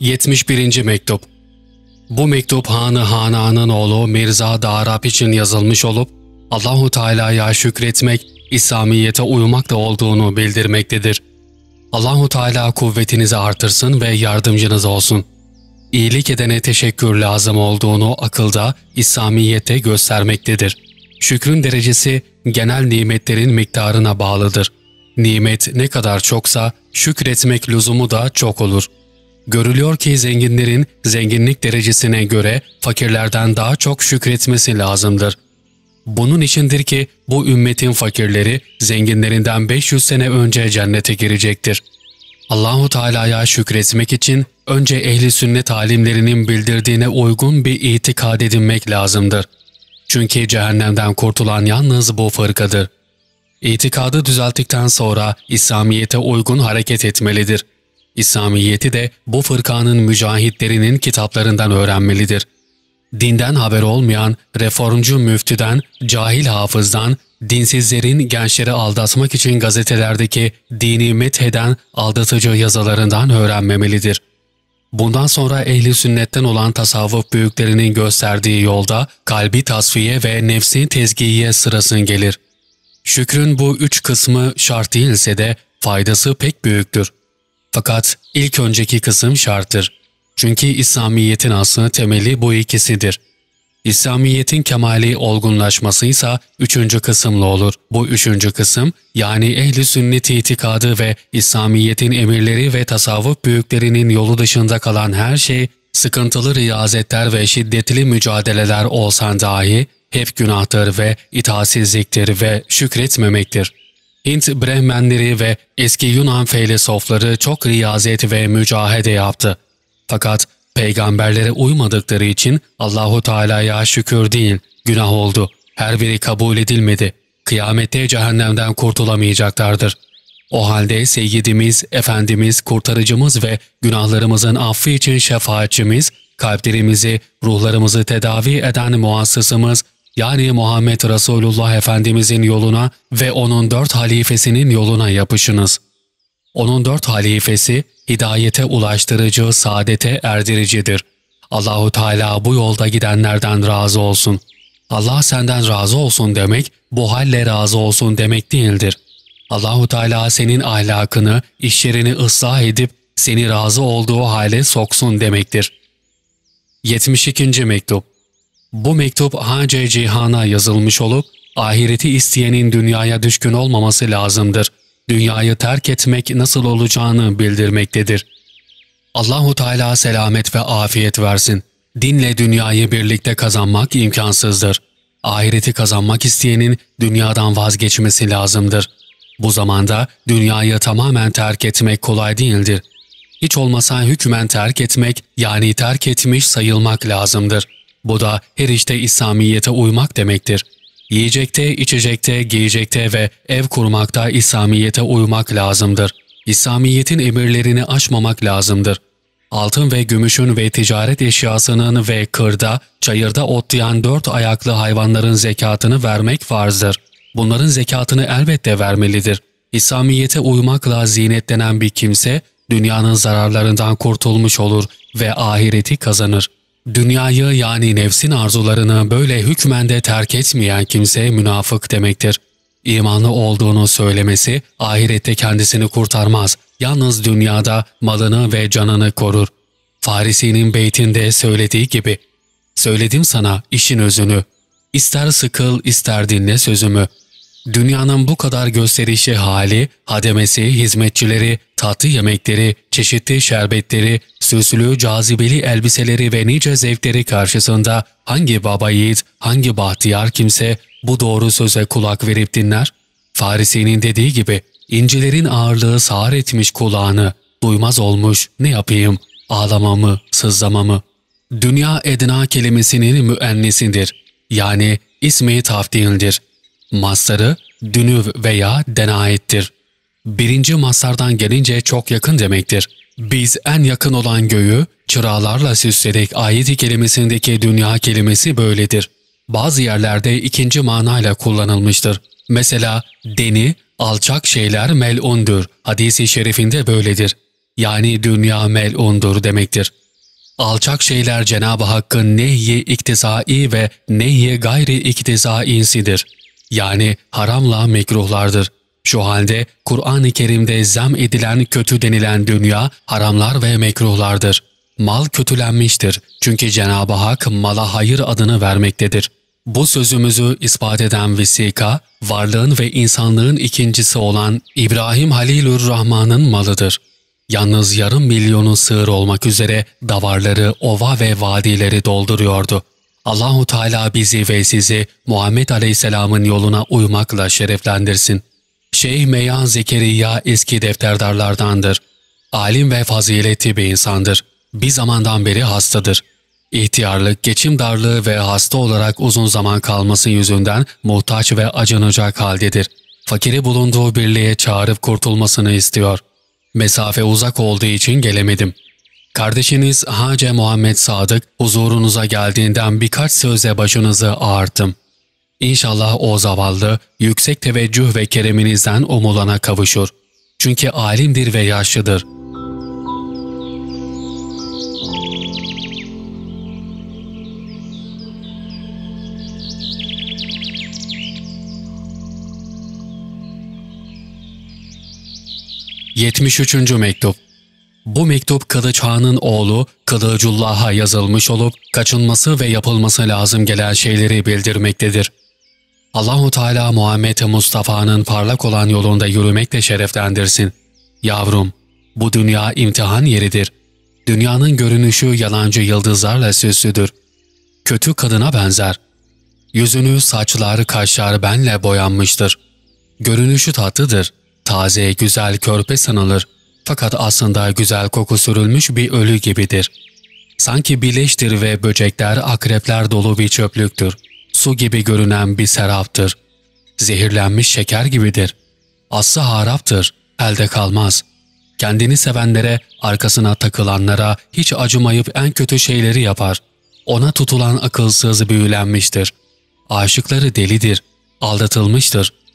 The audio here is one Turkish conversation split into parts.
71. Mektup Bu mektup Hanı Hana'nın oğlu Mirza Darab için yazılmış olup, Allahu Teala'ya şükretmek, İslamiyete uymakta olduğunu bildirmektedir. Allahu Teala kuvvetinizi artırsın ve yardımcınız olsun. İyilik edene teşekkür lazım olduğunu akılda, İslamiyete göstermektedir. Şükrün derecesi genel nimetlerin miktarına bağlıdır. Nimet ne kadar çoksa şükretmek lüzumu da çok olur. Görülüyor ki zenginlerin zenginlik derecesine göre fakirlerden daha çok şükretmesi lazımdır. Bunun içindir ki bu ümmetin fakirleri zenginlerinden 500 sene önce cennete girecektir. Allahu Teala'ya şükretmek için önce ehli sünnet alimlerinin bildirdiğine uygun bir itikad edinmek lazımdır. Çünkü cehennemden kurtulan yalnız bu fırkadır. İtikadı düzelttikten sonra İslamiyete uygun hareket etmelidir. İslamiyeti de bu fırkanın mücahitlerinin kitaplarından öğrenmelidir. Dinden haber olmayan reformcu müftüden, cahil hafızdan, dinsizlerin gençleri aldatmak için gazetelerdeki dini metheden aldatıcı yazılarından öğrenmemelidir. Bundan sonra ehli sünnetten olan tasavvuf büyüklerinin gösterdiği yolda kalbi tasfiye ve nefsi tezgiye sırasın gelir. Şükrün bu üç kısmı şart değilse de faydası pek büyüktür. Fakat ilk önceki kısım şarttır. Çünkü İslamiyet'in aslı temeli bu ikisidir. İslamiyet'in kemali olgunlaşması ise üçüncü kısımlı olur. Bu üçüncü kısım yani ehli sünnet itikadı ve İslamiyet'in emirleri ve tasavvuf büyüklerinin yolu dışında kalan her şey sıkıntılı riyazetler ve şiddetli mücadeleler olsan dahi hep günahtır ve itaatsizliktir ve şükretmemektir. Hint Brehmenleri ve eski Yunan filozofları çok riyazet ve mücahede yaptı. Fakat peygamberlere uymadıkları için Allahu Teala'ya şükür değil, günah oldu. Her biri kabul edilmedi. Kıyamette cehennemden kurtulamayacaklardır. O halde Seyyidimiz, Efendimiz, Kurtarıcımız ve günahlarımızın affı için şefaatçimiz, kalplerimizi, ruhlarımızı tedavi eden muassısımız, yani Muhammed Resulullah Efendimizin yoluna ve onun dört halifesinin yoluna yapışınız. Onun dört halifesi hidayete ulaştırıcı, saadete erdiricidir. Allahu Teala bu yolda gidenlerden razı olsun. Allah senden razı olsun demek, bu halle razı olsun demek değildir. Allahu Teala senin ahlakını, işlerini ıslah edip seni razı olduğu hale soksun demektir. 72. Mektup Bu mektup Hace Cihan'a yazılmış olup, ahireti isteyenin dünyaya düşkün olmaması lazımdır. Dünyayı terk etmek nasıl olacağını bildirmektedir. Allahu Teala selamet ve afiyet versin. Dinle dünyayı birlikte kazanmak imkansızdır. Ahireti kazanmak isteyenin dünyadan vazgeçmesi lazımdır. Bu zamanda dünyayı tamamen terk etmek kolay değildir. Hiç olmasa hükmen terk etmek yani terk etmiş sayılmak lazımdır. Bu da her işte İslamiyete uymak demektir. Yiyecekte, içecekte, giyecekte ve ev kurmakta İslamiyete uymak lazımdır. İslamiyetin emirlerini aşmamak lazımdır. Altın ve gümüşün ve ticaret eşyasının ve kırda, çayırda otlayan dört ayaklı hayvanların zekatını vermek farzdır. Bunların zekatını elbette vermelidir. İslamiyete uymakla zinetlenen bir kimse, dünyanın zararlarından kurtulmuş olur ve ahireti kazanır. Dünyayı yani nefsin arzularını böyle hükmende terk etmeyen kimse münafık demektir. İmanlı olduğunu söylemesi ahirette kendisini kurtarmaz. Yalnız dünyada malını ve canını korur. Farisi'nin beytinde söylediği gibi, Söyledim sana işin özünü. İster sıkıl ister dinle sözümü. Dünyanın bu kadar gösterişi hali, hademesi, hizmetçileri, tatlı yemekleri, çeşitli şerbetleri, süslü, cazibeli elbiseleri ve nice zevkleri karşısında hangi baba yiğit, hangi bahtiyar kimse bu doğru söze kulak verip dinler? Farisi'nin dediği gibi, incilerin ağırlığı sağır etmiş kulağını, duymaz olmuş, ne yapayım, ağlamamı, sızlamamı. Dünya edna kelimesinin müennesidir, yani ismi tafdildir. Masları dünüv veya denayettir. Birinci maslardan gelince çok yakın demektir. Biz en yakın olan göğü çıralarla süsledik ayet kelimesindeki dünya kelimesi böyledir. Bazı yerlerde ikinci manayla kullanılmıştır. Mesela deni, alçak şeyler melundur. Hadisi şerifinde böyledir. yani dünya mel'undur demektir. Alçak şeyler Cenab-ı Hakk'ın nehyi iktizai ve nehyi gayri iktizaisidir. Yani haramla mekruhlardır. Şu halde Kur'an-ı Kerim'de zam edilen kötü denilen dünya haramlar ve mekruhlardır. Mal kötülenmiştir çünkü Cenab-ı Hak mala hayır adını vermektedir. Bu sözümüzü ispat eden vesika, varlığın ve insanlığın ikincisi olan İbrahim Halilur Rahman'ın malıdır. Yalnız yarım milyonu sığır olmak üzere davarları, ova ve vadileri dolduruyordu. Allahu Teala bizi ve sizi Muhammed Aleyhisselam'ın yoluna uymakla şereflendirsin. Şeyh Meyan Zekeriya eski defterdarlardandır. Alim ve faziletli bir insandır. Bir zamandan beri hastadır. İhtiyarlık, geçim darlığı ve hasta olarak uzun zaman kalması yüzünden muhtaç ve acınacak haldedir. Fakiri bulunduğu birliğe çağırıp kurtulmasını istiyor. Mesafe uzak olduğu için gelemedim. Kardeşiniz Hace Muhammed Sadık huzurunuza geldiğinden birkaç söze başınızı ağarttım. İnşallah o zavallı, yüksek teveccüh ve kereminizden umulana kavuşur. Çünkü alimdir ve yaşlıdır.'' 73. Mektup Bu mektup Kılıç Han'ın oğlu Kılıcullah'a yazılmış olup kaçınması ve yapılması lazım gelen şeyleri bildirmektedir. Allahu Teala Muhammed Mustafa'nın parlak olan yolunda yürümekle şereflendirsin. Yavrum, bu dünya imtihan yeridir. Dünyanın görünüşü yalancı yıldızlarla süslüdür. Kötü kadına benzer. Yüzünü, saçlar, kaşlar benle boyanmıştır. Görünüşü tatlıdır.'' Taze, güzel körpe sanılır. Fakat aslında güzel koku sürülmüş bir ölü gibidir. Sanki bileştir ve böcekler, akrepler dolu bir çöplüktür. Su gibi görünen bir seraptır. Zehirlenmiş şeker gibidir. Aslı haraptır, elde kalmaz. Kendini sevenlere, arkasına takılanlara hiç acımayıp en kötü şeyleri yapar. Ona tutulan akılsız büyülenmiştir. Aşıkları delidir, aldatılmıştır.''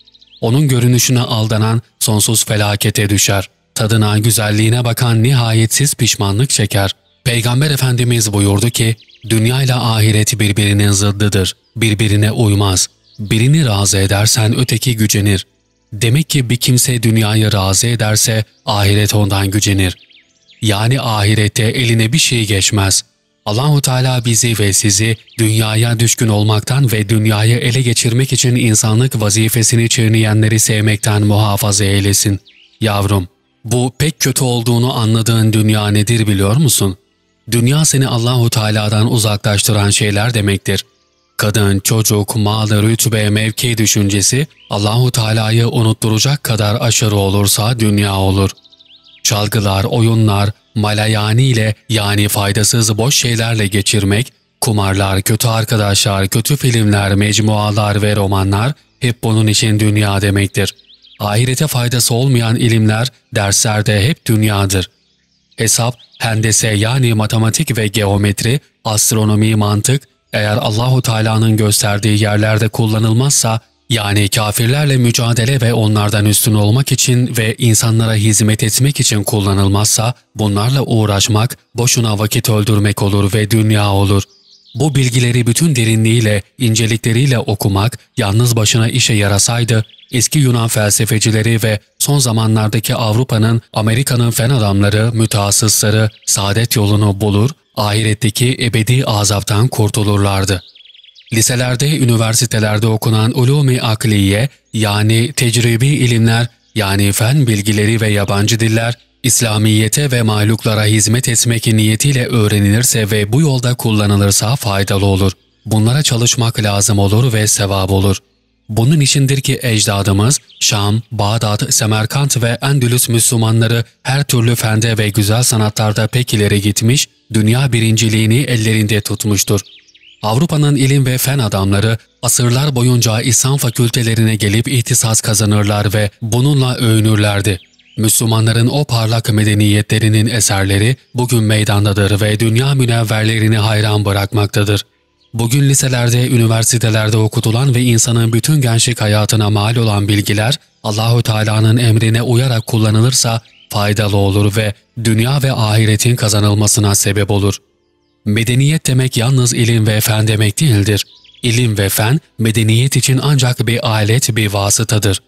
Onun görünüşüne aldanan sonsuz felakete düşer. Tadına, güzelliğine bakan nihayetsiz pişmanlık çeker. Peygamber Efendimiz buyurdu ki, dünya ile ahiret birbirinin zıddıdır. Birbirine uymaz. Birini razı edersen öteki gücenir. Demek ki bir kimse dünyayı razı ederse ahiret ondan gücenir. Yani ahirette eline bir şey geçmez. Allahu Teala bizi ve sizi dünyaya düşkün olmaktan ve dünyayı ele geçirmek için insanlık vazifesini çiğneyenleri sevmekten muhafaza eylesin. Yavrum, bu pek kötü olduğunu anladığın dünya nedir biliyor musun? Dünya seni Allahu Teala'dan uzaklaştıran şeyler demektir. Kadın, çocuk, mal, rütbe, mevki düşüncesi Allahu Teala'yı unutturacak kadar aşırı olursa dünya olur. Çalgılar, oyunlar, malayani ile yani faydasız boş şeylerle geçirmek, kumarlar, kötü arkadaşlar, kötü filmler, mecmualar ve romanlar hep bunun için dünya demektir. Ahirete faydası olmayan ilimler derslerde hep dünyadır. Hesap, hendese yani matematik ve geometri, astronomi, mantık eğer Allahu Teala'nın gösterdiği yerlerde kullanılmazsa yani kafirlerle mücadele ve onlardan üstün olmak için ve insanlara hizmet etmek için kullanılmazsa bunlarla uğraşmak boşuna vakit öldürmek olur ve dünya olur. Bu bilgileri bütün derinliğiyle, incelikleriyle okumak yalnız başına işe yarasaydı, eski Yunan felsefecileri ve son zamanlardaki Avrupa'nın, Amerika'nın fen adamları, mütehassısları saadet yolunu bulur, ahiretteki ebedi azaptan kurtulurlardı.'' Liselerde, üniversitelerde okunan ulûm-i akliye yani tecrübi ilimler yani fen bilgileri ve yabancı diller, İslamiyete ve mahluklara hizmet etmek niyetiyle öğrenilirse ve bu yolda kullanılırsa faydalı olur. Bunlara çalışmak lazım olur ve sevap olur. Bunun içindir ki ecdadımız Şam, Bağdat, Semerkant ve Endülüs Müslümanları her türlü fende ve güzel sanatlarda pek ileri gitmiş, dünya birinciliğini ellerinde tutmuştur. Avrupa'nın ilim ve fen adamları asırlar boyunca İslam fakültelerine gelip ihtisas kazanırlar ve bununla övünürlerdi. Müslümanların o parlak medeniyetlerinin eserleri bugün meydandadır ve dünya münevverlerini hayran bırakmaktadır. Bugün liselerde, üniversitelerde okutulan ve insanın bütün gençlik hayatına mal olan bilgiler, Allahü Teala'nın emrine uyarak kullanılırsa faydalı olur ve dünya ve ahiretin kazanılmasına sebep olur. Medeniyet demek yalnız ilim ve fen demek değildir. İlim ve fen medeniyet için ancak bir alet, bir vasıtadır.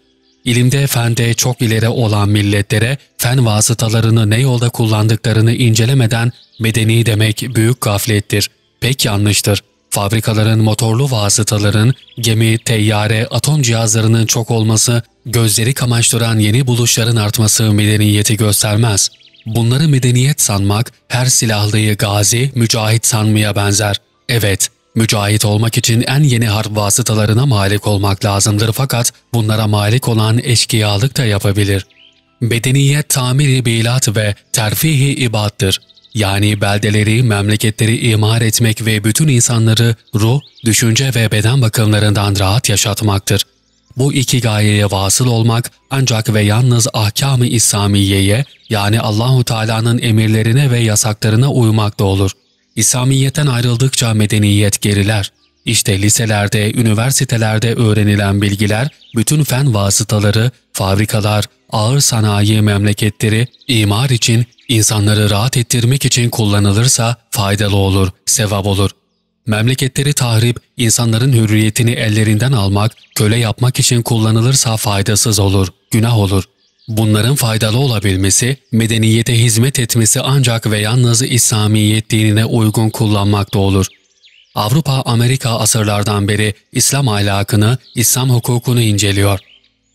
İlimde, fende çok ileri olan milletlere fen vasıtalarını ne yolda kullandıklarını incelemeden medeni demek büyük gaflettir. Pek yanlıştır. Fabrikaların motorlu vasıtaların, gemi, teyyare, atom cihazlarının çok olması, gözleri kamaştıran yeni buluşların artması medeniyeti göstermez. Bunları medeniyet sanmak, her silahlıyı gazi, mücahit sanmaya benzer. Evet, mücahit olmak için en yeni harp vasıtalarına malik olmak lazımdır fakat bunlara malik olan eşkıyalık da yapabilir. Bedeniyet tamiri bilat ve terfihi ibattır yani beldeleri, memleketleri imar etmek ve bütün insanları ruh, düşünce ve beden bakımlarından rahat yaşatmaktır. Bu iki gayeye vasıl olmak ancak ve yalnız ahkam-ı İslamiye'ye yani Allahu Teala'nın emirlerine ve yasaklarına uymakta olur. İslamiyet'ten ayrıldıkça medeniyet geriler. İşte liselerde, üniversitelerde öğrenilen bilgiler, bütün fen vasıtaları, fabrikalar, ağır sanayi memleketleri, imar için İnsanları rahat ettirmek için kullanılırsa faydalı olur, sevap olur. Memleketleri tahrip, insanların hürriyetini ellerinden almak, köle yapmak için kullanılırsa faydasız olur, günah olur. Bunların faydalı olabilmesi, medeniyete hizmet etmesi ancak ve yalnız İslamiyet dinine uygun kullanmakta olur. Avrupa, Amerika asırlardan beri İslam ahlakını, İslam hukukunu inceliyor.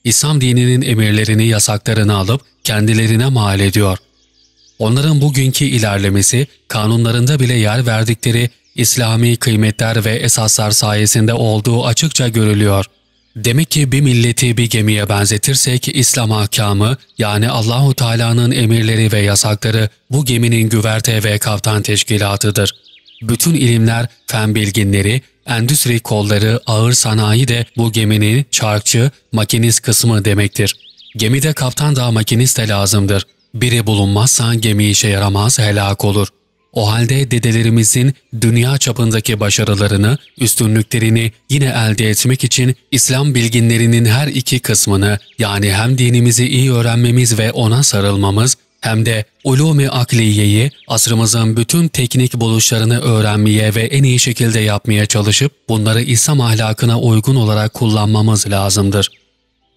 İslam dininin emirlerini, yasaklarını alıp kendilerine mal ediyor. Onların bugünkü ilerlemesi, kanunlarında bile yer verdikleri İslami kıymetler ve esaslar sayesinde olduğu açıkça görülüyor. Demek ki bir milleti bir gemiye benzetirsek İslam ahkamı yani Allahu Teala'nın emirleri ve yasakları bu geminin güverte ve kaptan teşkilatıdır. Bütün ilimler, fen bilginleri, endüstri kolları, ağır sanayi de bu geminin çarkçı, makinist kısmı demektir. Gemide kaptan da makinist de lazımdır. Biri bulunmazsa gemi işe yaramaz, helak olur. O halde dedelerimizin dünya çapındaki başarılarını, üstünlüklerini yine elde etmek için İslam bilginlerinin her iki kısmını yani hem dinimizi iyi öğrenmemiz ve ona sarılmamız hem de ulûm-i akliyeyi, asrımızın bütün teknik buluşlarını öğrenmeye ve en iyi şekilde yapmaya çalışıp bunları İslam ahlakına uygun olarak kullanmamız lazımdır.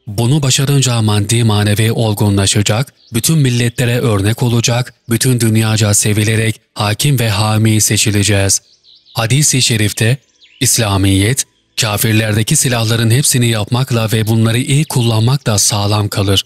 Bunu başarınca maddi manevi olgunlaşacak, bütün milletlere örnek olacak, bütün dünyaca sevilerek hakim ve hami seçileceğiz. Hadis-i şerifte, İslamiyet, kafirlerdeki silahların hepsini yapmakla ve bunları iyi kullanmakla sağlam kalır.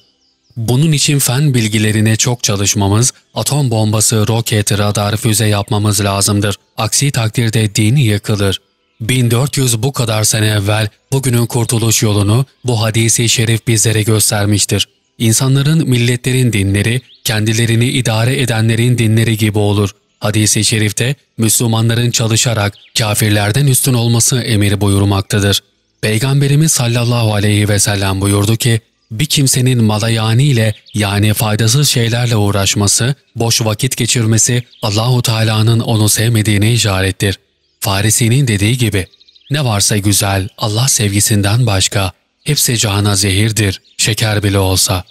Bunun için fen bilgilerine çok çalışmamız, atom bombası, roket, radar, füze yapmamız lazımdır. Aksi takdirde din yıkılır. 1400 bu kadar sene evvel bugünün kurtuluş yolunu bu hadisi şerif bizlere göstermiştir. İnsanların, milletlerin dinleri, kendilerini idare edenlerin dinleri gibi olur. Hadis-i şerifte Müslümanların çalışarak kafirlerden üstün olması emir buyurmaktadır. Peygamberimiz sallallahu aleyhi ve sellem buyurdu ki, bir kimsenin malayani ile yani faydasız şeylerle uğraşması, boş vakit geçirmesi Allahu Teala'nın onu sevmediğine işarettir. Farisi'nin dediği gibi, ne varsa güzel Allah sevgisinden başka, hepsi cana zehirdir, şeker bile olsa.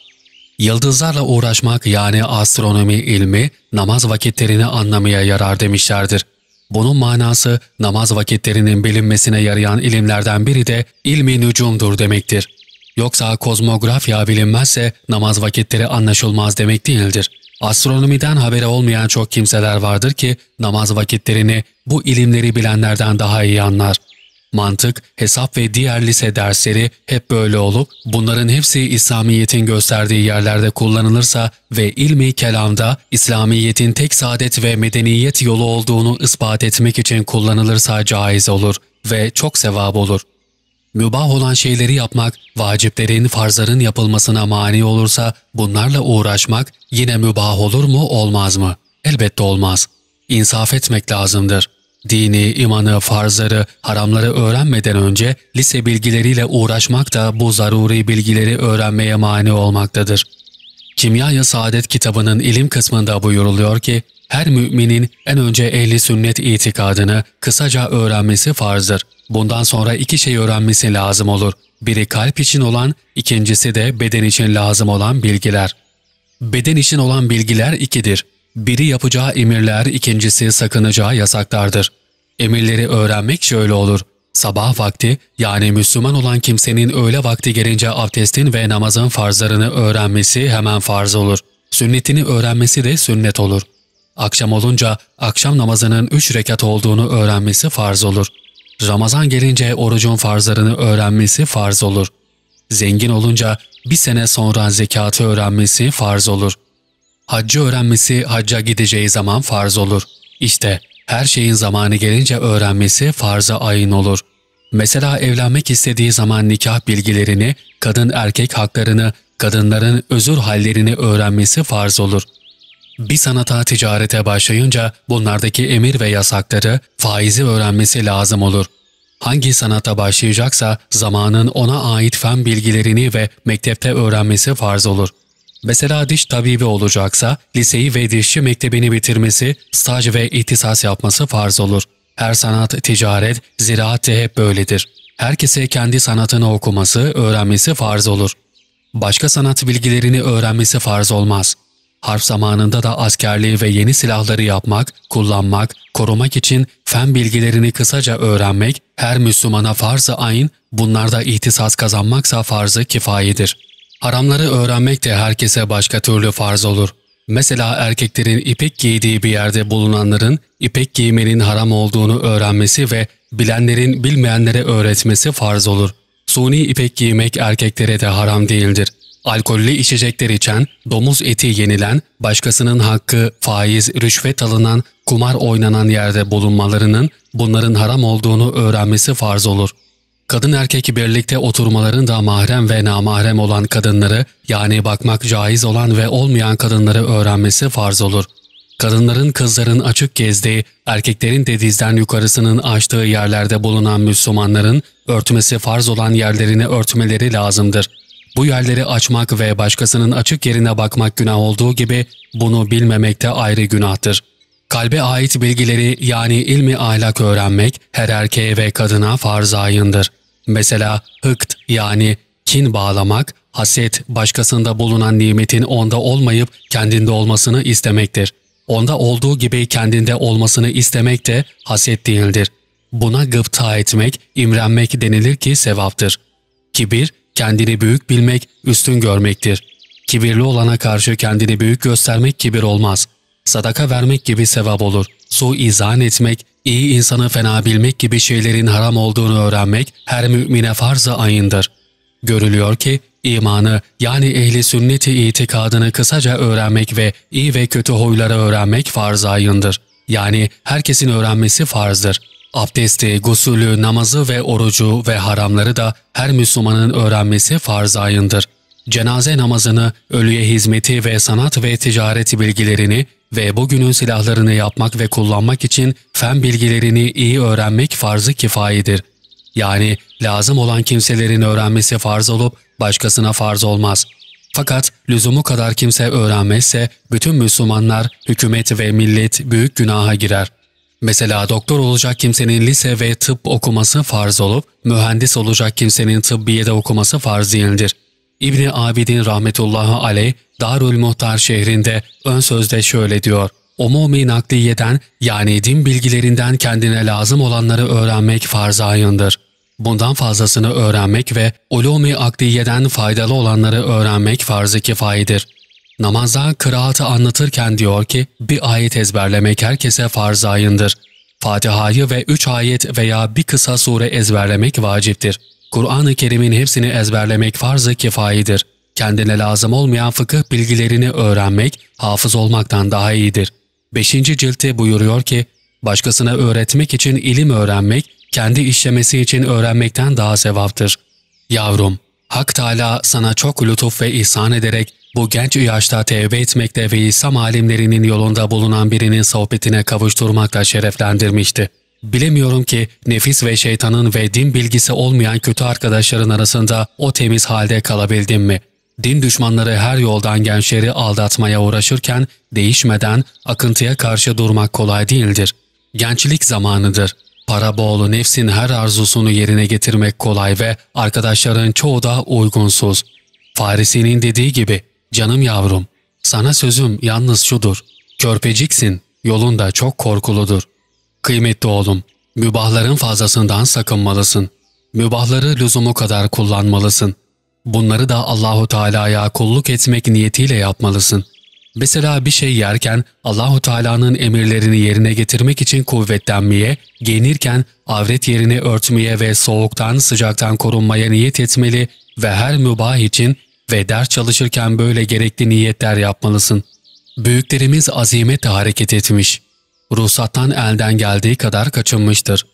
Yıldızlarla uğraşmak yani astronomi ilmi, namaz vakitlerini anlamaya yarar demişlerdir. Bunun manası namaz vakitlerinin bilinmesine yarayan ilimlerden biri de ilmi nücumdur demektir. Yoksa kozmografya bilinmezse namaz vakitleri anlaşılmaz demek değildir. Astronomiden haberi olmayan çok kimseler vardır ki namaz vakitlerini bu ilimleri bilenlerden daha iyi anlar. Mantık, hesap ve diğer lise dersleri hep böyle olup bunların hepsi İslamiyet'in gösterdiği yerlerde kullanılırsa ve ilmi kelamda İslamiyet'in tek saadet ve medeniyet yolu olduğunu ispat etmek için kullanılırsa caiz olur ve çok sevap olur. Mübah olan şeyleri yapmak, vaciplerin, farzların yapılmasına mani olursa bunlarla uğraşmak yine mübah olur mu olmaz mı? Elbette olmaz. İnsaf etmek lazımdır. Dini, imanı, farzları, haramları öğrenmeden önce lise bilgileriyle uğraşmak da bu zaruri bilgileri öğrenmeye mani olmaktadır. Kimya-i Saadet kitabının ilim kısmında buyuruluyor ki, her müminin en önce ehli sünnet itikadını kısaca öğrenmesi farzdır. Bundan sonra iki şey öğrenmesi lazım olur. Biri kalp için olan, ikincisi de beden için lazım olan bilgiler. Beden için olan bilgiler ikidir. Biri yapacağı emirler, ikincisi sakınacağı yasaklardır. Emirleri öğrenmek şöyle olur. Sabah vakti yani Müslüman olan kimsenin öğle vakti gelince abdestin ve namazın farzlarını öğrenmesi hemen farz olur. Sünnetini öğrenmesi de sünnet olur. Akşam olunca akşam namazının üç rekat olduğunu öğrenmesi farz olur. Ramazan gelince orucun farzlarını öğrenmesi farz olur. Zengin olunca bir sene sonra zekatı öğrenmesi farz olur. Haccı öğrenmesi hacca gideceği zaman farz olur. İşte her şeyin zamanı gelince öğrenmesi farza ayın olur. Mesela evlenmek istediği zaman nikah bilgilerini, kadın erkek haklarını, kadınların özür hallerini öğrenmesi farz olur. Bir sanata ticarete başlayınca bunlardaki emir ve yasakları, faizi öğrenmesi lazım olur. Hangi sanata başlayacaksa zamanın ona ait fen bilgilerini ve mektepte öğrenmesi farz olur. Mesela diş tabibi olacaksa liseyi ve dişçi mektebini bitirmesi, staj ve ihtisas yapması farz olur. Her sanat, ticaret, ziraat de hep böyledir. Herkese kendi sanatını okuması, öğrenmesi farz olur. Başka sanat bilgilerini öğrenmesi farz olmaz. Harp zamanında da askerliği ve yeni silahları yapmak, kullanmak, korumak için fen bilgilerini kısaca öğrenmek her Müslümana farz-ı ayn, bunlarda ihtisas kazanmaksa farz-ı kifayedir. Haramları öğrenmek de herkese başka türlü farz olur. Mesela erkeklerin ipek giydiği bir yerde bulunanların ipek giymenin haram olduğunu öğrenmesi ve bilenlerin bilmeyenlere öğretmesi farz olur. Suni ipek giymek erkeklere de haram değildir. Alkollü içecekler içen, domuz eti yenilen, başkasının hakkı, faiz, rüşvet alınan, kumar oynanan yerde bulunmalarının bunların haram olduğunu öğrenmesi farz olur. Kadın erkek birlikte oturmaların da mahrem ve namahrem olan kadınları yani bakmak caiz olan ve olmayan kadınları öğrenmesi farz olur. Kadınların kızların açık gezdiği, erkeklerin de dizden yukarısının açtığı yerlerde bulunan Müslümanların örtmesi farz olan yerlerini örtmeleri lazımdır. Bu yerleri açmak ve başkasının açık yerine bakmak günah olduğu gibi bunu bilmemek de ayrı günahtır. Kalbe ait bilgileri yani ilmi ahlak öğrenmek her erkeğe ve kadına farz ayındır. Mesela hıkt yani kin bağlamak, haset başkasında bulunan nimetin onda olmayıp kendinde olmasını istemektir. Onda olduğu gibi kendinde olmasını istemek de haset değildir. Buna gıpta etmek, imrenmek denilir ki sevaptır. Kibir, kendini büyük bilmek, üstün görmektir. Kibirli olana karşı kendini büyük göstermek kibir olmaz. Sadaka vermek gibi sevap olur. Su izan etmek, iyi insanı fena bilmek gibi şeylerin haram olduğunu öğrenmek her mümine farz-ı ayındır. Görülüyor ki imanı yani ehli sünneti itikadını kısaca öğrenmek ve iyi ve kötü huyları öğrenmek farz-ı ayındır. Yani herkesin öğrenmesi farzdır. Abdesti, gusülü, namazı ve orucu ve haramları da her Müslümanın öğrenmesi farz ayındır. Cenaze namazını, ölüye hizmeti ve sanat ve ticaret bilgilerini ve bugünün silahlarını yapmak ve kullanmak için fen bilgilerini iyi öğrenmek farzı kifayedir. Yani lazım olan kimselerin öğrenmesi farz olup başkasına farz olmaz. Fakat lüzumu kadar kimse öğrenmezse bütün Müslümanlar, hükümet ve millet büyük günaha girer. Mesela doktor olacak kimsenin lise ve tıp okuması farz olup, mühendis olacak kimsenin tıbbiyede okuması farz değildir. İbni Abidin rahmetullahi aleyh Darül Muhtar şehrinde ön sözde şöyle diyor. Umumi nakliyeden yani din bilgilerinden kendine lazım olanları öğrenmek farz ayındır. Bundan fazlasını öğrenmek ve ulumi akliyeden faydalı olanları öğrenmek farz-ı kifayedir. Namazda kıraatı anlatırken diyor ki bir ayet ezberlemek herkese farz ayındır. Fatiha'yı ve üç ayet veya bir kısa sure ezberlemek vaciptir. Kur'an-ı Kerim'in hepsini ezberlemek farz-ı kifayidir. Kendine lazım olmayan fıkıh bilgilerini öğrenmek hafız olmaktan daha iyidir. 5. ciltte buyuruyor ki, başkasına öğretmek için ilim öğrenmek, kendi işlemesi için öğrenmekten daha sevaptır. Yavrum, Hak Teala sana çok lütuf ve ihsan ederek bu genç yaşta tevbe etmekle ve İslam alimlerinin yolunda bulunan birinin sohbetine kavuşturmakla şereflendirmişti. Bilemiyorum ki nefis ve şeytanın ve din bilgisi olmayan kötü arkadaşların arasında o temiz halde kalabildim mi? Din düşmanları her yoldan gençleri aldatmaya uğraşırken değişmeden akıntıya karşı durmak kolay değildir. Gençlik zamanıdır. Para bol nefsin her arzusunu yerine getirmek kolay ve arkadaşların çoğu da uygunsuz. Farisi'nin dediği gibi, canım yavrum, Sana sözüm yalnız şudur. Körpeciksin, yolun da çok korkuludur. Kıymetli oğlum, mübahların fazlasından sakınmalısın. Mübahları lüzumu kadar kullanmalısın. Bunları da Allahu Teala'ya kulluk etmek niyetiyle yapmalısın. Mesela bir şey yerken Allahu Teala'nın emirlerini yerine getirmek için kuvvetlenmeye, giyinirken avret yerini örtmeye ve soğuktan sıcaktan korunmaya niyet etmeli ve her mübah için ve ders çalışırken böyle gerekli niyetler yapmalısın. Büyüklerimiz azimetle hareket etmiş. Ruhsattan elden geldiği kadar kaçınmıştır.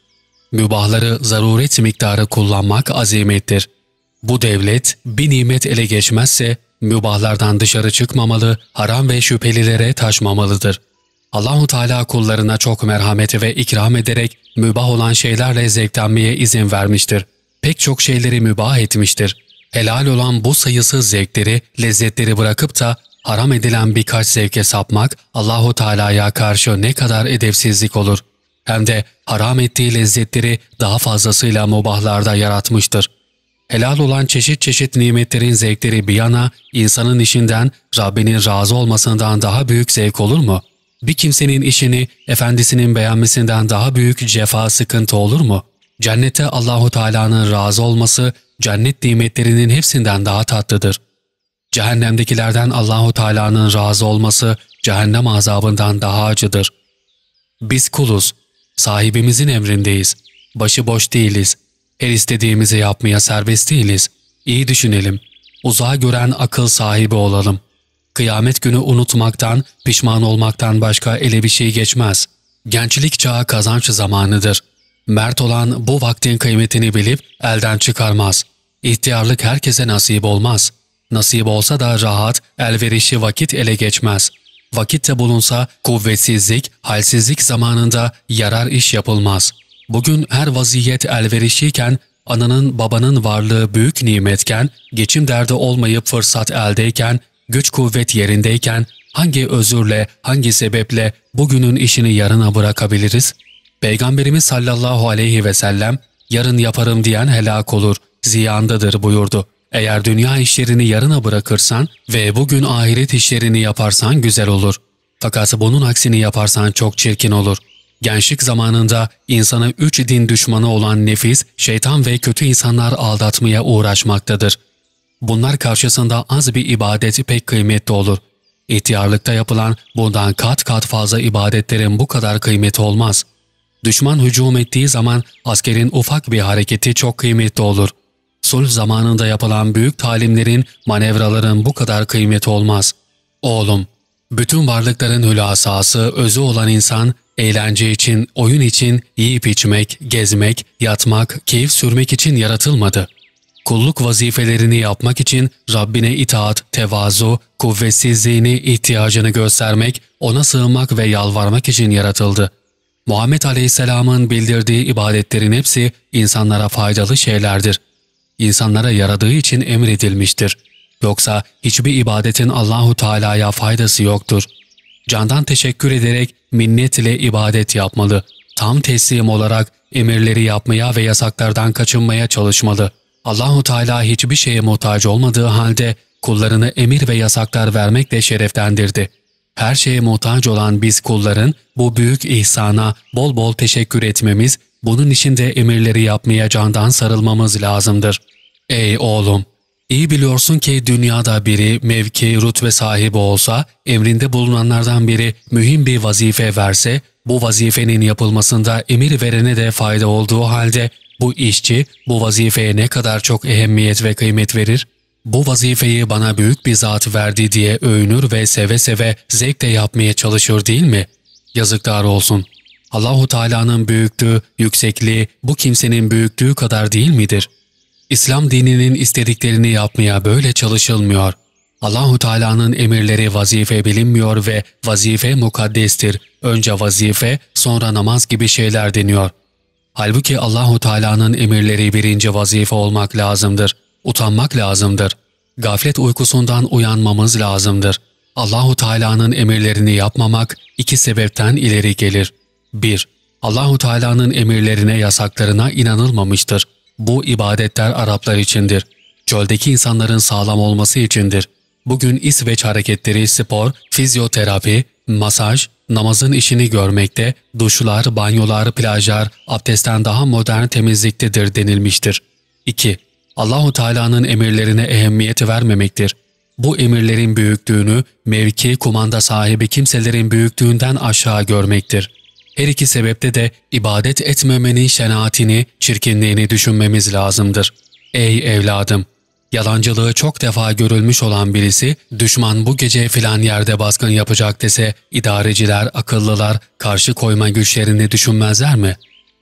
Mübahları zaruret miktarı kullanmak azimettir. Bu devlet bir nimet ele geçmezse mübahlardan dışarı çıkmamalı, haram ve şüphelilere taşmamalıdır. Allahu Teala kullarına çok merhameti ve ikram ederek mübah olan şeylerle zevklenmeye izin vermiştir. Pek çok şeyleri mübah etmiştir. Helal olan bu sayısız zevkleri, lezzetleri bırakıp da haram edilen birkaç zevke sapmak Allahu Teala'ya karşı ne kadar edepsizlik olur. Hem de haram ettiği lezzetleri daha fazlasıyla mubahlarda yaratmıştır. Helal olan çeşit çeşit nimetlerin zevkleri bir yana, insanın işinden Rabbinin razı olmasından daha büyük zevk olur mu? Bir kimsenin işini efendisinin beğenmesinden daha büyük cefa sıkıntı olur mu? Cennette Allahu Teala'nın razı olması cennet nimetlerinin hepsinden daha tatlıdır. Cehennemdekilerden Allahu Teala'nın razı olması cehennem azabından daha acıdır. Biz kuluz, sahibimizin emrindeyiz. Başıboş değiliz. Her istediğimizi yapmaya serbest değiliz. İyi düşünelim. Uzağa gören akıl sahibi olalım. Kıyamet günü unutmaktan, pişman olmaktan başka ele bir şey geçmez. Gençlik çağı kazanç zamanıdır. Mert olan bu vaktin kıymetini bilip elden çıkarmaz. İhtiyarlık herkese nasip olmaz. Nasip olsa da rahat, elverişli vakit ele geçmez. Vakitte bulunsa kuvvetsizlik, halsizlik zamanında yarar iş yapılmaz. Bugün her vaziyet elverişliyken, ananın babanın varlığı büyük nimetken, geçim derdi olmayıp fırsat eldeyken, güç kuvvet yerindeyken, hangi özürle, hangi sebeple bugünün işini yarına bırakabiliriz? Peygamberimiz sallallahu aleyhi ve sellem, yarın yaparım diyen helak olur, ziyandadır buyurdu. Eğer dünya işlerini yarına bırakırsan ve bugün ahiret işlerini yaparsan güzel olur. Fakat bunun aksini yaparsan çok çirkin olur. Gençlik zamanında insanı üç din düşmanı olan nefis, şeytan ve kötü insanlar aldatmaya uğraşmaktadır. Bunlar karşısında az bir ibadet pek kıymetli olur. İhtiyarlıkta yapılan bundan kat kat fazla ibadetlerin bu kadar kıymeti olmaz. Düşman hücum ettiği zaman askerin ufak bir hareketi çok kıymetli olur. Sulh zamanında yapılan büyük talimlerin, manevraların bu kadar kıymeti olmaz. Oğlum, bütün varlıkların hülasası, özü olan insan, eğlence için, oyun için, yiyip içmek, gezmek, yatmak, keyif sürmek için yaratılmadı. Kulluk vazifelerini yapmak için Rabbine itaat, tevazu, kuvvetsizliğini, ihtiyacını göstermek, ona sığınmak ve yalvarmak için yaratıldı. Muhammed Aleyhisselam'ın bildirdiği ibadetlerin hepsi insanlara faydalı şeylerdir. İnsanlara yaradığı için emredilmiştir. Yoksa hiçbir ibadetin Allahu Teala'ya faydası yoktur. Candan teşekkür ederek minnet ile ibadet yapmalı. Tam teslim olarak emirleri yapmaya ve yasaklardan kaçınmaya çalışmalı. Allahu Teala hiçbir şeye muhtaç olmadığı halde kullarını emir ve yasaklar vermekle şereflendirdi. Her şeye muhtaç olan biz kulların bu büyük ihsana bol bol teşekkür etmemiz, bunun için de emirleri yapmaya candan sarılmamız lazımdır. Ey oğlum! İyi biliyorsun ki dünyada biri mevki, rütbe sahibi olsa, emrinde bulunanlardan biri mühim bir vazife verse, bu vazifenin yapılmasında emir verene de fayda olduğu halde bu işçi bu vazifeye ne kadar çok ehemmiyet ve kıymet verir? Bu vazifeyi bana büyük bir zat verdi diye övünür ve seve seve zevkle yapmaya çalışır değil mi? Yazıklar olsun. Allahu Teala'nın büyüklüğü, yüksekliği bu kimsenin büyüklüğü kadar değil midir? İslam dininin istediklerini yapmaya böyle çalışılmıyor. Allahu Teala'nın emirleri vazife bilinmiyor ve vazife mukaddestir. Önce vazife, sonra namaz gibi şeyler deniyor. Halbuki Allahu Teala'nın emirleri birinci vazife olmak lazımdır. Utanmak lazımdır. Gaflet uykusundan uyanmamız lazımdır. Allahu Teala'nın emirlerini yapmamak iki sebepten ileri gelir. 1. Allahu Teala'nın emirlerine, yasaklarına inanılmamıştır. Bu ibadetler Araplar içindir. Çöldeki insanların sağlam olması içindir. Bugün İsveç hareketleri, spor, fizyoterapi, masaj, namazın işini görmekte, duşlar, banyolar, plajlar, abdestten daha modern temizliktedir denilmiştir. 2. Allahu Teala'nın emirlerine ehemmiyet vermemektir. Bu emirlerin büyüklüğünü, mevki, kumanda sahibi kimselerin büyüklüğünden aşağı görmektir. Her iki sebepte de ibadet etmemenin şenaatini, çirkinliğini düşünmemiz lazımdır. Ey evladım! Yalancılığı çok defa görülmüş olan birisi, düşman bu gece filan yerde baskın yapacak dese, idareciler, akıllılar karşı koyma güçlerini düşünmezler mi?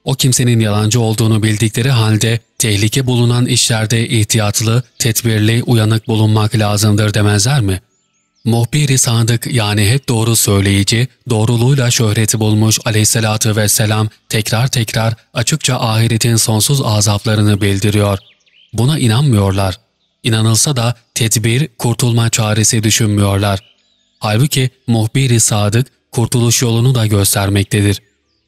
O kimsenin yalancı olduğunu bildikleri halde tehlike bulunan işlerde ihtiyatlı, tedbirli, uyanık bulunmak lazımdır demezler mi? Muhbir-i Sadık yani hep doğru söyleyici, doğruluğuyla şöhreti bulmuş aleyhissalatü vesselam tekrar tekrar açıkça ahiretin sonsuz azaplarını bildiriyor. Buna inanmıyorlar. İnanılsa da tedbir, kurtulma çaresi düşünmüyorlar. Halbuki muhbir-i sadık kurtuluş yolunu da göstermektedir.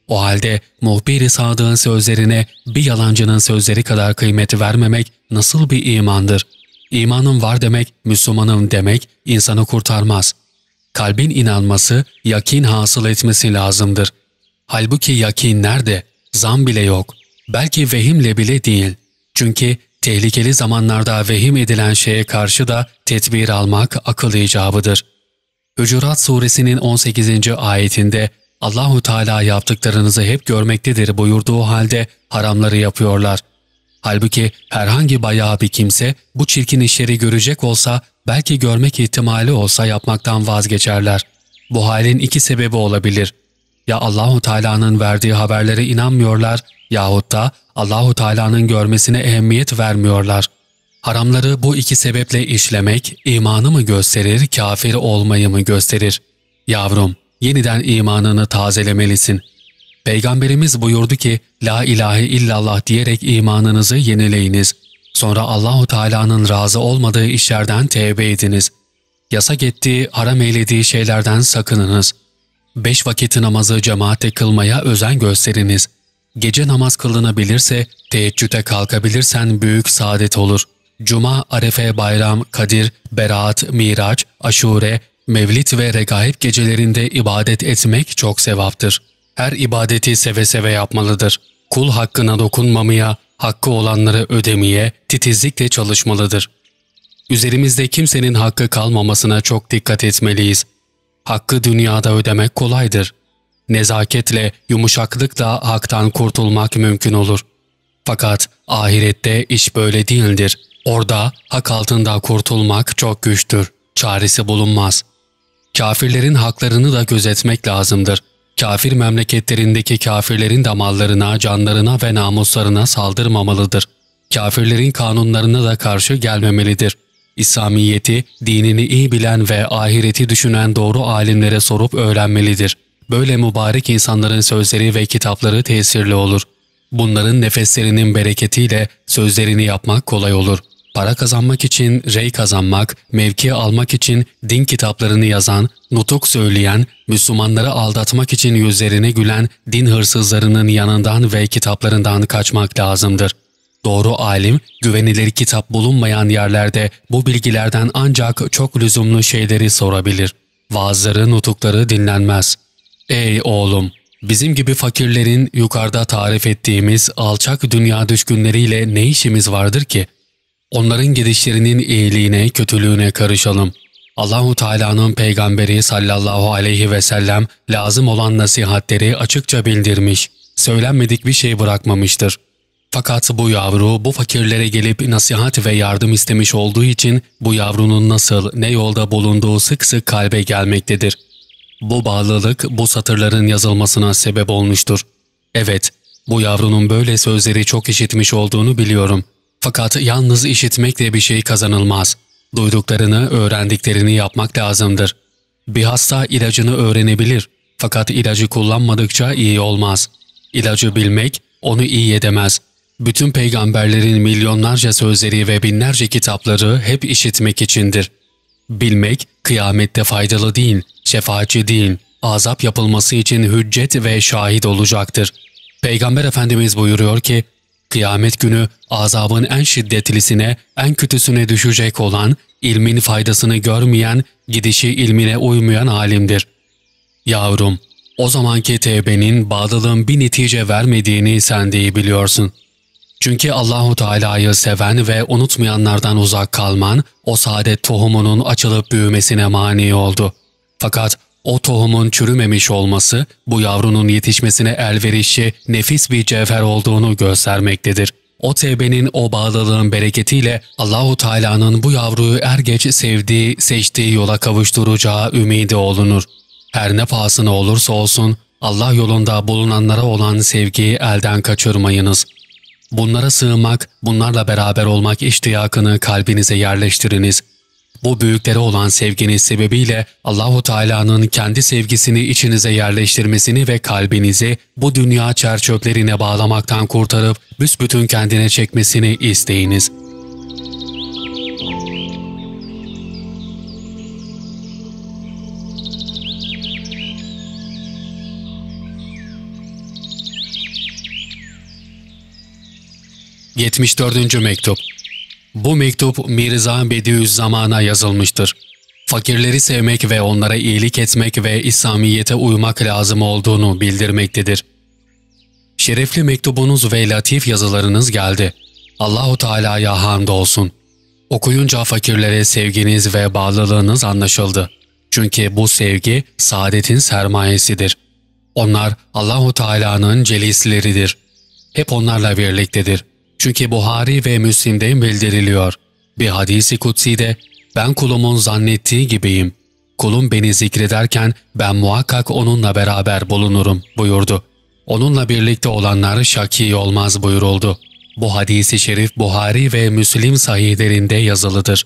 O halde muhbir-i sadığın sözlerine bir yalancının sözleri kadar kıymet vermemek nasıl bir imandır? İmanın var demek, Müslümanım demek insanı kurtarmaz. Kalbin inanması, yakin hasıl etmesi lazımdır. Halbuki yakin nerede? Zan bile yok. Belki vehimle bile değil. Çünkü tehlikeli zamanlarda vehim edilen şeye karşı da tedbir almak akıl icabıdır. Hucurat suresinin 18. ayetinde Allahu Teala yaptıklarınızı hep görmektedir buyurduğu halde haramları yapıyorlar. Halbuki herhangi bayağı bir kimse bu çirkin işleri görecek olsa belki görmek ihtimali olsa yapmaktan vazgeçerler. Bu halin iki sebebi olabilir. Ya Allahu Teala'nın verdiği haberlere inanmıyorlar yahut da Allahu Teala'nın görmesine ehemmiyet vermiyorlar. Haramları bu iki sebeple işlemek imanı mı gösterir, kafir olmayı mı gösterir? Yavrum, yeniden imanını tazelemelisin. Peygamberimiz buyurdu ki, La ilahe illallah diyerek imanınızı yenileyiniz. Sonra Allahu Teala'nın razı olmadığı işlerden tevbe ediniz. Yasak ettiği, haram eylediği şeylerden sakınınız. Beş vakit namazı cemaatle kılmaya özen gösteriniz. Gece namaz kılınabilirse, teheccüde kalkabilirsen büyük saadet olur. Cuma, Arefe, Bayram, Kadir, Berat, Miraç, Aşure, Mevlid ve Regaib gecelerinde ibadet etmek çok sevaptır. Her ibadeti seve seve yapmalıdır. Kul hakkına dokunmamaya, hakkı olanları ödemeye titizlikle çalışmalıdır. Üzerimizde kimsenin hakkı kalmamasına çok dikkat etmeliyiz. Hakkı dünyada ödemek kolaydır. Nezaketle, yumuşaklıkla haktan kurtulmak mümkün olur. Fakat ahirette iş böyle değildir. Orada hak altında kurtulmak çok güçtür. Çaresi bulunmaz. Kafirlerin haklarını da gözetmek lazımdır. Kafir memleketlerindeki kafirlerin damallarına, canlarına ve namuslarına saldırmamalıdır. Kafirlerin kanunlarına da karşı gelmemelidir. İslamiyeti, dinini iyi bilen ve ahireti düşünen doğru alimlere sorup öğrenmelidir. Böyle mübarek insanların sözleri ve kitapları tesirli olur. Bunların nefeslerinin bereketiyle sözlerini yapmak kolay olur. Para kazanmak için rey kazanmak, mevki almak için din kitaplarını yazan, nutuk söyleyen, Müslümanları aldatmak için yüzlerine gülen din hırsızlarının yanından ve kitaplarından kaçmak lazımdır. Doğru alim, güvenilir kitap bulunmayan yerlerde bu bilgilerden ancak çok lüzumlu şeyleri sorabilir. Vaazları, nutukları dinlenmez. Ey oğlum! Bizim gibi fakirlerin yukarıda tarif ettiğimiz alçak dünya düşkünleriyle ne işimiz vardır ki? Onların gidişlerinin iyiliğine, kötülüğüne karışalım. Allahu Teala'nın peygamberi sallallahu aleyhi ve sellem lazım olan nasihatleri açıkça bildirmiş. Söylenmedik bir şey bırakmamıştır. Fakat bu yavru bu fakirlere gelip nasihat ve yardım istemiş olduğu için bu yavrunun nasıl, ne yolda bulunduğu sık sık kalbe gelmektedir. Bu bağlılık bu satırların yazılmasına sebep olmuştur. Evet, bu yavrunun böyle sözleri çok işitmiş olduğunu biliyorum. Fakat yalnız işitmekle bir şey kazanılmaz. Duyduklarını, öğrendiklerini yapmak lazımdır. Bir hasta ilacını öğrenebilir fakat ilacı kullanmadıkça iyi olmaz. İlacı bilmek onu iyi edemez. Bütün peygamberlerin milyonlarca sözleri ve binlerce kitapları hep işitmek içindir. Bilmek kıyamette faydalı değil, şefaatçi değil, azap yapılması için hüccet ve şahit olacaktır. Peygamber Efendimiz buyuruyor ki, kıyamet günü azabın en şiddetlisine, en kötüsüne düşecek olan, ilmin faydasını görmeyen, gidişi ilmine uymayan alimdir. Yavrum, o zamanki tevbenin bağlılığın bir netice vermediğini sen de biliyorsun. Çünkü Allahu Teala'yı seven ve unutmayanlardan uzak kalman, o saadet tohumunun açılıp büyümesine mani oldu. Fakat o tohumun çürümemiş olması, bu yavrunun yetişmesine elverişli, nefis bir cevher olduğunu göstermektedir. O tevbenin o bağlılığın bereketiyle Allahu Teala'nın bu yavruyu er geç sevdiği, seçtiği yola kavuşturacağı ümidi olunur. Her ne pahasına olursa olsun Allah yolunda bulunanlara olan sevgiyi elden kaçırmayınız. Bunlara sığınmak, bunlarla beraber olmak iştiyakını kalbinize yerleştiriniz. Bu büyüklere olan sevginiz sebebiyle Allahu Teala'nın kendi sevgisini içinize yerleştirmesini ve kalbinizi bu dünya çerçöplerine bağlamaktan kurtarıp büsbütün kendine çekmesini isteyiniz.'' 74. Mektup Bu mektup Mirza Bediüzzaman'a yazılmıştır. Fakirleri sevmek ve onlara iyilik etmek ve İslamiyet'e uymak lazım olduğunu bildirmektedir. Şerefli mektubunuz ve latif yazılarınız geldi. Allahu Teala'ya hamdolsun. Okuyunca fakirlere sevginiz ve bağlılığınız anlaşıldı. Çünkü bu sevgi saadetin sermayesidir. Onlar Allahu Teala'nın celisleridir. Hep onlarla birliktedir. Çünkü Buhari ve Müslim'de bildiriliyor. Bir hadisi kutsi'de ben kulumun zannettiği gibiyim. Kulum beni zikrederken ben muhakkak onunla beraber bulunurum buyurdu. Onunla birlikte olanlar şaki olmaz buyuruldu. Bu hadisi şerif Buhari ve Müslim sahihlerinde yazılıdır.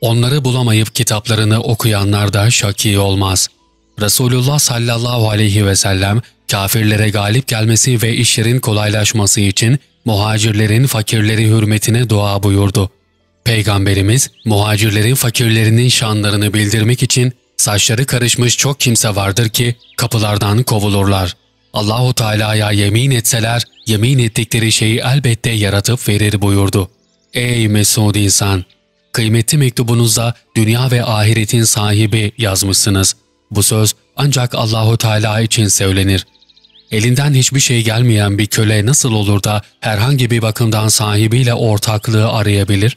Onları bulamayıp kitaplarını okuyanlar da şaki olmaz. Resulullah sallallahu aleyhi ve sellem kafirlere galip gelmesi ve işlerin kolaylaşması için muhacirlerin fakirleri hürmetine dua buyurdu. Peygamberimiz muhacirlerin fakirlerinin şanlarını bildirmek için saçları karışmış çok kimse vardır ki kapılardan kovulurlar. Allahu Teala'ya yemin etseler yemin ettikleri şeyi elbette yaratıp verir buyurdu. Ey mesud insan! Kıymetli mektubunuzda dünya ve ahiretin sahibi yazmışsınız. Bu söz ancak Allahu Teala için söylenir. Elinden hiçbir şey gelmeyen bir köle nasıl olur da herhangi bir bakımdan sahibiyle ortaklığı arayabilir?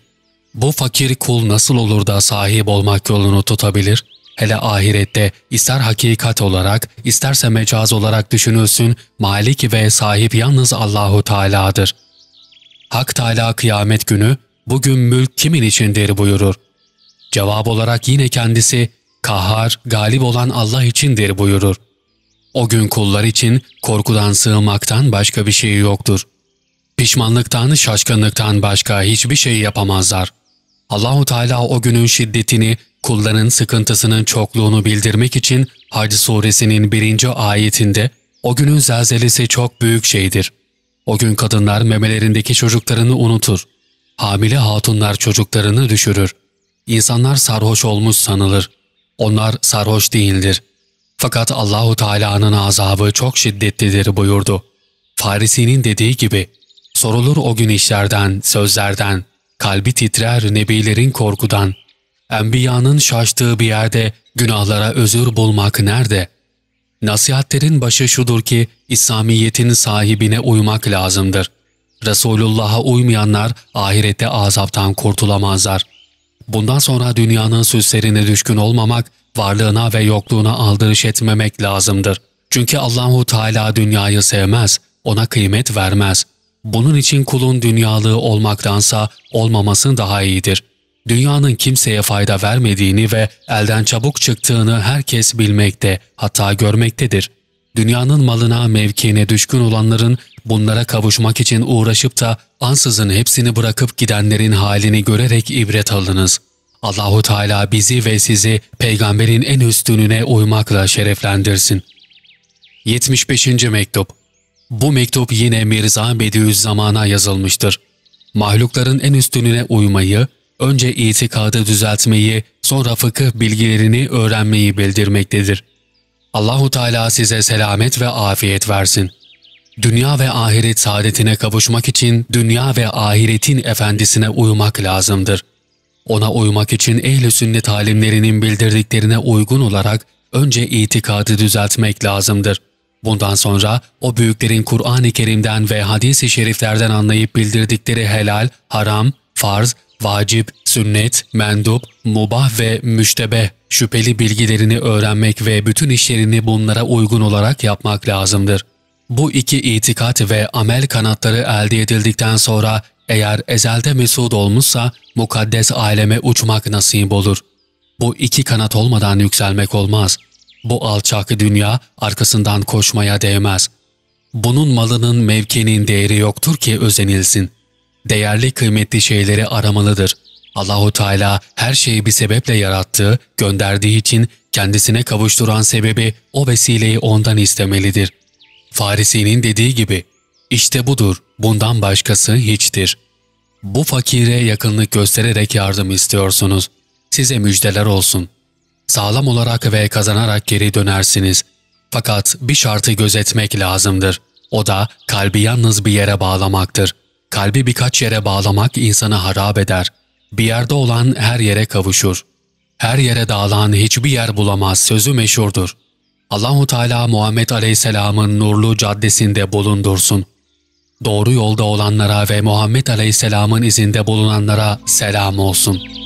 Bu fakir kul nasıl olur da sahip olmak yolunu tutabilir? Hele ahirette ister hakikat olarak isterse mecaz olarak düşünülsün, malik ve sahip yalnız Allahu Teala'dır. Hak Teala kıyamet günü, bugün mülk kimin içindir buyurur. Cevap olarak yine kendisi, kahhar, galip olan Allah içindir buyurur. O gün kullar için korkudan sığınmaktan başka bir şey yoktur. Pişmanlıktan, şaşkınlıktan başka hiçbir şey yapamazlar. Allahu Teala o günün şiddetini, kulların sıkıntısının çokluğunu bildirmek için Hac suresinin birinci ayetinde o günün zelzelesi çok büyük şeydir. O gün kadınlar memelerindeki çocuklarını unutur. Hamile hatunlar çocuklarını düşürür. İnsanlar sarhoş olmuş sanılır. Onlar sarhoş değildir. Fakat Allahu Teala'nın azabı çok şiddetlidir buyurdu. Farisi'nin dediği gibi, sorulur o gün işlerden, sözlerden, kalbi titrer nebilerin korkudan. Enbiyanın şaştığı bir yerde günahlara özür bulmak nerede? Nasihatlerin başı şudur ki, İslamiyet'in sahibine uymak lazımdır. Resulullah'a uymayanlar ahirette azaptan kurtulamazlar. Bundan sonra dünyanın süslerine düşkün olmamak varlığına ve yokluğuna aldırış etmemek lazımdır. Çünkü Allahu Teala dünyayı sevmez, ona kıymet vermez. Bunun için kulun dünyalığı olmaktansa olmaması daha iyidir. Dünyanın kimseye fayda vermediğini ve elden çabuk çıktığını herkes bilmekte, hatta görmektedir. Dünyanın malına, mevkiine düşkün olanların bunlara kavuşmak için uğraşıp da ansızın hepsini bırakıp gidenlerin halini görerek ibret alınız.'' Allahu Teala bizi ve sizi peygamberin en üstününe uymakla şereflendirsin. 75. Mektup Bu mektup yine Mirza Bediüzzaman'a yazılmıştır. Mahlukların en üstününe uymayı, önce itikadı düzeltmeyi, sonra fıkıh bilgilerini öğrenmeyi bildirmektedir. Allahu Teala size selamet ve afiyet versin. Dünya ve ahiret saadetine kavuşmak için dünya ve ahiretin efendisine uymak lazımdır. Ona uymak için ehl-i sünnet alimlerinin bildirdiklerine uygun olarak önce itikadı düzeltmek lazımdır. Bundan sonra o büyüklerin Kur'an-ı Kerim'den ve hadis-i şeriflerden anlayıp bildirdikleri helal, haram, farz, vacip, sünnet, mendup, mubah ve müştebeh şüpheli bilgilerini öğrenmek ve bütün işlerini bunlara uygun olarak yapmak lazımdır. Bu iki itikat ve amel kanatları elde edildikten sonra eğer ezelde mesud olmuşsa mukaddes aleme uçmak nasip olur. Bu iki kanat olmadan yükselmek olmaz. Bu alçak dünya arkasından koşmaya değmez. Bunun malının mevkinin değeri yoktur ki özenilsin. Değerli kıymetli şeyleri aramalıdır. Allahu Teala her şeyi bir sebeple yarattığı, gönderdiği için kendisine kavuşturan sebebi o vesileyi ondan istemelidir. Farisi'nin dediği gibi, işte budur, bundan başkası hiçtir. Bu fakire yakınlık göstererek yardım istiyorsunuz. Size müjdeler olsun. Sağlam olarak ve kazanarak geri dönersiniz. Fakat bir şartı gözetmek lazımdır. O da kalbi yalnız bir yere bağlamaktır. Kalbi birkaç yere bağlamak insanı harap eder. Bir yerde olan her yere kavuşur. Her yere dağılan hiçbir yer bulamaz sözü meşhurdur. Allahu Teala Muhammed Aleyhisselam'ın nurlu caddesinde bulundursun. Doğru yolda olanlara ve Muhammed Aleyhisselam'ın izinde bulunanlara selam olsun.''